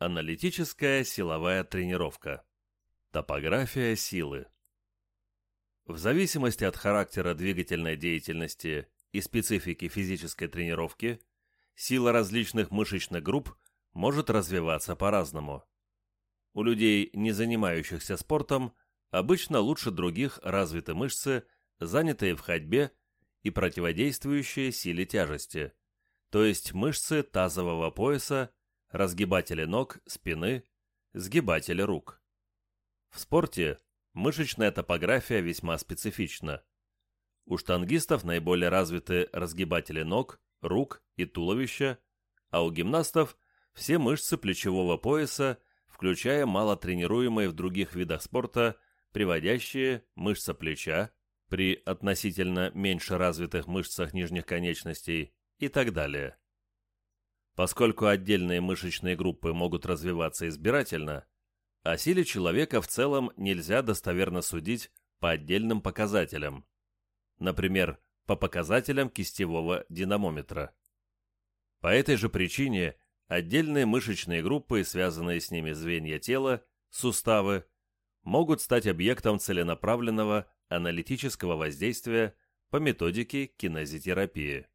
Аналитическая силовая тренировка. Топография силы. В зависимости от характера двигательной деятельности и специфики физической тренировки, сила различных мышечных групп может развиваться по-разному. У людей, не занимающихся спортом, обычно лучше других развиты мышцы, занятые в ходьбе и противодействующие силе тяжести, то есть мышцы тазового пояса разгибатели ног, спины, сгибатели рук. В спорте мышечная топография весьма специфична. У штангистов наиболее развиты разгибатели ног, рук и туловища, а у гимнастов все мышцы плечевого пояса, включая малотренируемые в других видах спорта, приводящие мышца плеча, при относительно меньше развитых мышцах нижних конечностей и так далее. Поскольку отдельные мышечные группы могут развиваться избирательно, о силе человека в целом нельзя достоверно судить по отдельным показателям. Например, по показателям кистевого динамометра. По этой же причине отдельные мышечные группы и связанные с ними звенья тела, суставы, могут стать объектом целенаправленного аналитического воздействия по методике кинезитерапии.